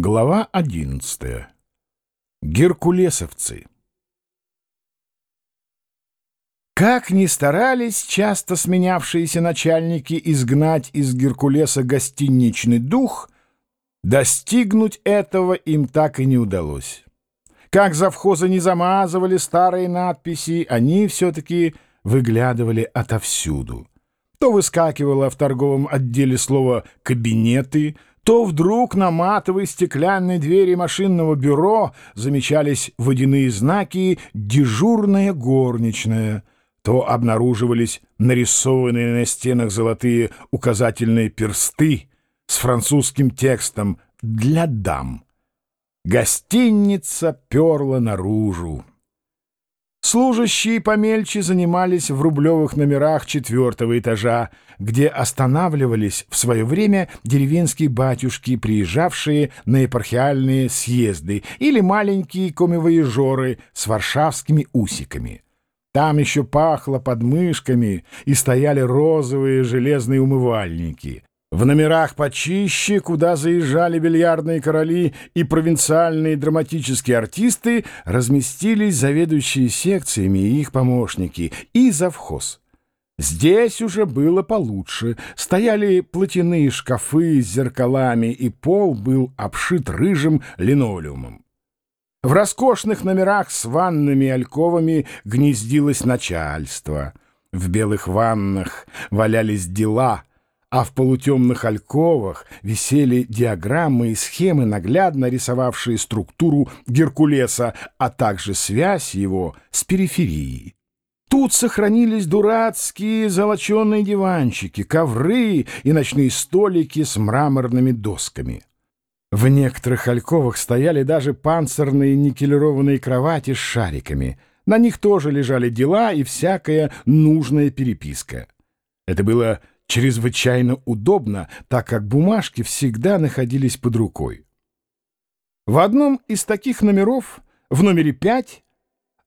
Глава одиннадцатая. Геркулесовцы. Как ни старались часто сменявшиеся начальники изгнать из Геркулеса гостиничный дух, достигнуть этого им так и не удалось. Как завхозы не замазывали старые надписи, они все-таки выглядывали отовсюду. То выскакивало в торговом отделе слово «кабинеты», то вдруг на матовой стеклянной двери машинного бюро замечались водяные знаки «дежурная горничная», то обнаруживались нарисованные на стенах золотые указательные персты с французским текстом «для дам». Гостиница перла наружу. Служащие помельче занимались в рублевых номерах четвертого этажа, где останавливались в свое время деревенские батюшки, приезжавшие на епархиальные съезды, или маленькие комивоежоры с варшавскими усиками. Там еще пахло подмышками и стояли розовые железные умывальники. В номерах почище, куда заезжали бильярдные короли и провинциальные драматические артисты, разместились заведующие секциями и их помощники, и завхоз. Здесь уже было получше. Стояли платяные шкафы с зеркалами, и пол был обшит рыжим линолеумом. В роскошных номерах с ванными альковами гнездилось начальство. В белых ваннах валялись дела — а в полутемных альковах висели диаграммы и схемы, наглядно рисовавшие структуру Геркулеса, а также связь его с периферией. Тут сохранились дурацкие золоченые диванчики, ковры и ночные столики с мраморными досками. В некоторых альковах стояли даже панцирные никелированные кровати с шариками. На них тоже лежали дела и всякая нужная переписка. Это было чрезвычайно удобно, так как бумажки всегда находились под рукой. В одном из таких номеров, в номере 5,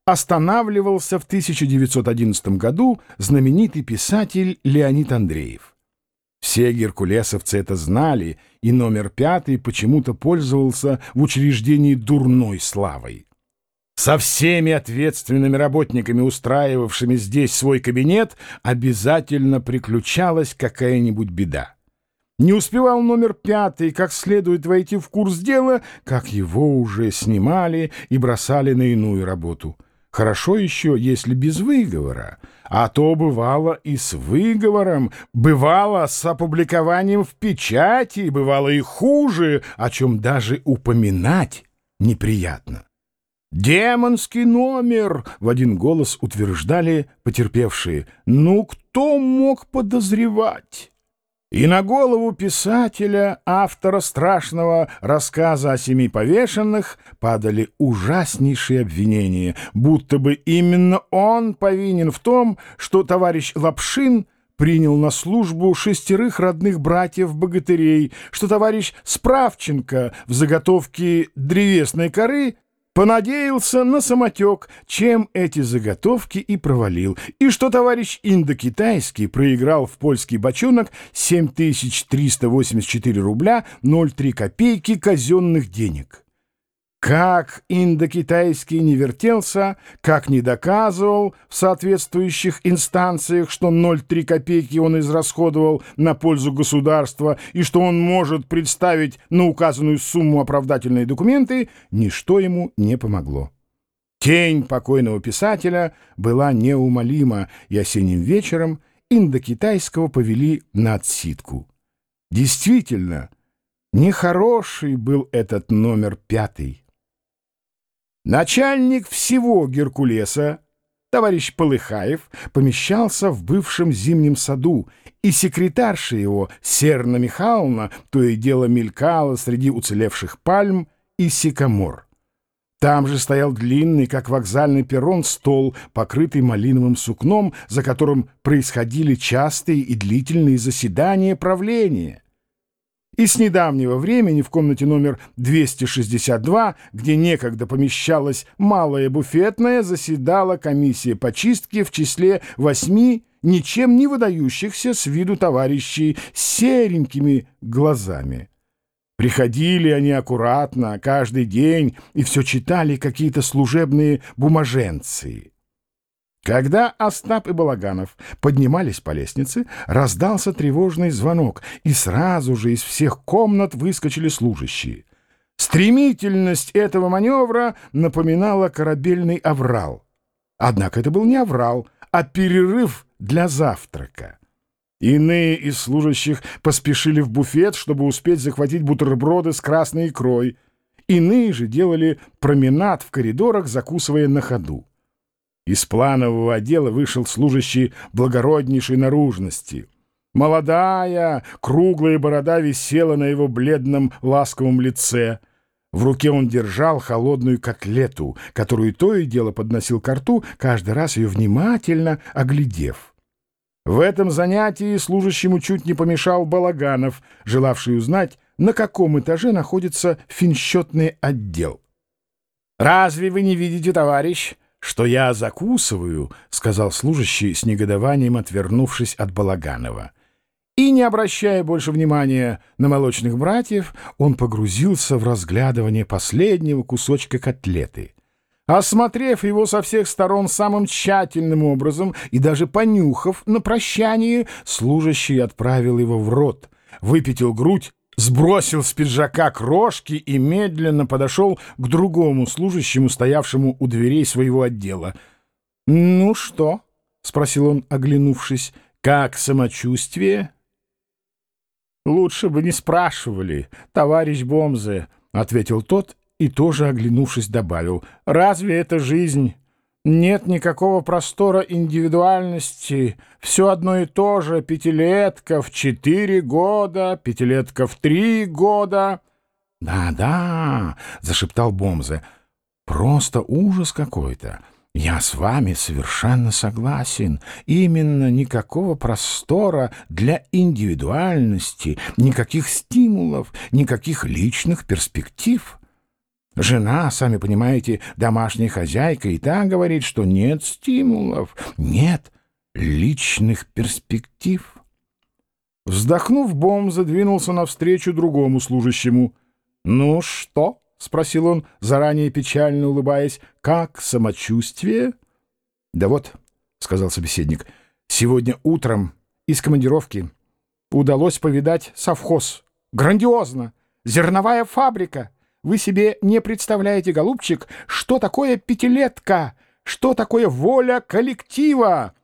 останавливался в 1911 году знаменитый писатель Леонид Андреев. Все геркулесовцы это знали, и номер пятый почему-то пользовался в учреждении дурной славой. Со всеми ответственными работниками, устраивавшими здесь свой кабинет, обязательно приключалась какая-нибудь беда. Не успевал номер пятый как следует войти в курс дела, как его уже снимали и бросали на иную работу. Хорошо еще, если без выговора, а то бывало и с выговором, бывало с опубликованием в печати, бывало и хуже, о чем даже упоминать неприятно. «Демонский номер!» — в один голос утверждали потерпевшие. «Ну, кто мог подозревать?» И на голову писателя, автора страшного рассказа о семи повешенных, падали ужаснейшие обвинения, будто бы именно он повинен в том, что товарищ Лапшин принял на службу шестерых родных братьев-богатырей, что товарищ Справченко в заготовке древесной коры понадеялся на самотек, чем эти заготовки и провалил, и что товарищ индокитайский проиграл в польский бочонок 7384 рубля 0,3 копейки казенных денег. Как индокитайский не вертелся, как не доказывал в соответствующих инстанциях, что 0,3 копейки он израсходовал на пользу государства и что он может представить на указанную сумму оправдательные документы, ничто ему не помогло. Тень покойного писателя была неумолима, и осенним вечером индокитайского повели на отсидку. Действительно, нехороший был этот номер пятый. Начальник всего Геркулеса, товарищ Полыхаев, помещался в бывшем зимнем саду, и секретарша его, Серна Михайловна, то и дело мелькала среди уцелевших пальм и сикамор. Там же стоял длинный, как вокзальный перрон, стол, покрытый малиновым сукном, за которым происходили частые и длительные заседания правления. И с недавнего времени в комнате номер 262, где некогда помещалась малая буфетная, заседала комиссия по чистке в числе восьми ничем не выдающихся с виду товарищей с серенькими глазами. Приходили они аккуратно, каждый день, и все читали какие-то служебные бумаженции. Когда Остап и Балаганов поднимались по лестнице, раздался тревожный звонок, и сразу же из всех комнат выскочили служащие. Стремительность этого маневра напоминала корабельный аврал. Однако это был не аврал, а перерыв для завтрака. Иные из служащих поспешили в буфет, чтобы успеть захватить бутерброды с красной икрой. Иные же делали променад в коридорах, закусывая на ходу. Из планового отдела вышел служащий благороднейшей наружности. Молодая, круглая борода висела на его бледном ласковом лице. В руке он держал холодную котлету, которую то и дело подносил к рту, каждый раз ее внимательно оглядев. В этом занятии служащему чуть не помешал Балаганов, желавший узнать, на каком этаже находится финсчетный отдел. «Разве вы не видите, товарищ, что я закусываю?» — сказал служащий с негодованием, отвернувшись от Балаганова. И, не обращая больше внимания на молочных братьев, он погрузился в разглядывание последнего кусочка котлеты — Осмотрев его со всех сторон самым тщательным образом и даже понюхав на прощание, служащий отправил его в рот, выпятил грудь, сбросил с пиджака крошки и медленно подошел к другому служащему, стоявшему у дверей своего отдела. «Ну что?» — спросил он, оглянувшись. «Как самочувствие?» «Лучше бы не спрашивали, товарищ Бомзе», — ответил тот и тоже, оглянувшись, добавил, «Разве это жизнь? Нет никакого простора индивидуальности. Все одно и то же. Пятилетка в четыре года, пятилетка в три года». «Да-да», — зашептал Бомзе, — «просто ужас какой-то». Я с вами совершенно согласен. Именно никакого простора для индивидуальности, никаких стимулов, никаких личных перспектив. Жена, сами понимаете, домашняя хозяйка, и та говорит, что нет стимулов, нет личных перспектив. Вздохнув, Бом задвинулся навстречу другому служащему. «Ну что?» — спросил он, заранее печально улыбаясь. «Как самочувствие?» «Да вот», — сказал собеседник, — «сегодня утром из командировки удалось повидать совхоз. Грандиозно! Зерновая фабрика!» Вы себе не представляете, голубчик, что такое пятилетка, что такое воля коллектива.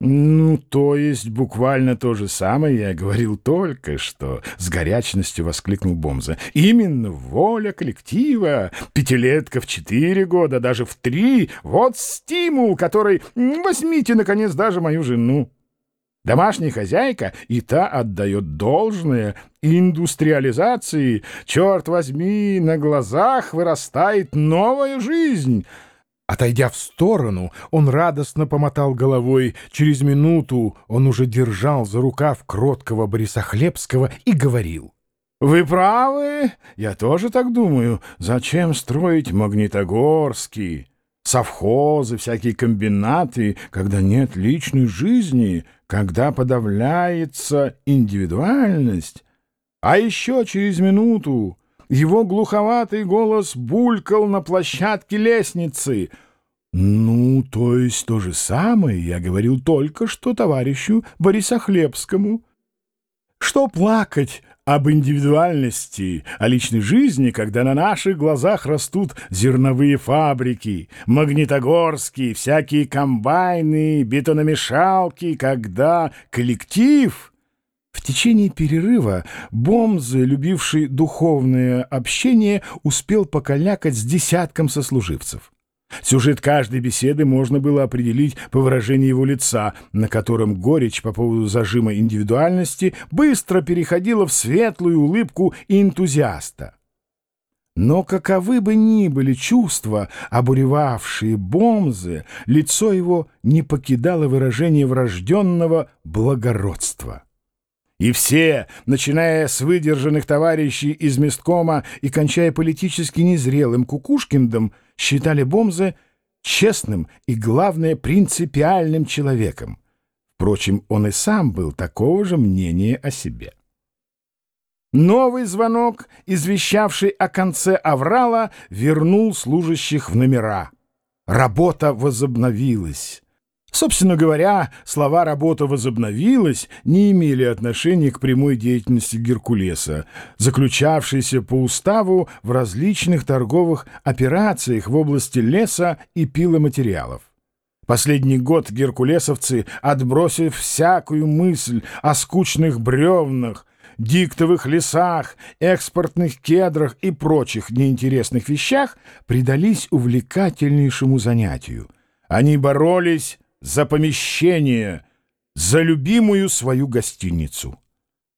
«Ну, то есть буквально то же самое я говорил только что», — с горячностью воскликнул Бомза. «Именно воля коллектива. Пятилетка в четыре года, даже в три. Вот стимул, который... Возьмите, наконец, даже мою жену». Домашняя хозяйка и та отдает должное индустриализации. Черт возьми, на глазах вырастает новая жизнь. Отойдя в сторону, он радостно помотал головой. Через минуту он уже держал за рукав кроткого Бориса Хлебского и говорил. «Вы правы, я тоже так думаю. Зачем строить Магнитогорский?» совхозы, всякие комбинаты, когда нет личной жизни, когда подавляется индивидуальность. А еще через минуту его глуховатый голос булькал на площадке лестницы. «Ну, то есть то же самое я говорил только что товарищу Борисохлебскому. Что плакать об индивидуальности, о личной жизни, когда на наших глазах растут зерновые фабрики, магнитогорские, всякие комбайны, бетономешалки, когда коллектив... В течение перерыва Бомзе, любивший духовное общение, успел покалякать с десятком сослуживцев. Сюжет каждой беседы можно было определить по выражению его лица, на котором горечь по поводу зажима индивидуальности быстро переходила в светлую улыбку энтузиаста. Но каковы бы ни были чувства, обуревавшие Бомзы, лицо его не покидало выражение врожденного благородства. И все, начиная с выдержанных товарищей из месткома и кончая политически незрелым Кукушкиндом, считали Бомзе честным и, главное, принципиальным человеком. Впрочем, он и сам был такого же мнения о себе. Новый звонок, извещавший о конце аврала, вернул служащих в номера. Работа возобновилась. Собственно говоря, слова «работа возобновилась» не имели отношения к прямой деятельности Геркулеса, заключавшейся по уставу в различных торговых операциях в области леса и пиломатериалов. Последний год геркулесовцы, отбросив всякую мысль о скучных бревнах, диктовых лесах, экспортных кедрах и прочих неинтересных вещах, предались увлекательнейшему занятию. Они боролись за помещение, за любимую свою гостиницу.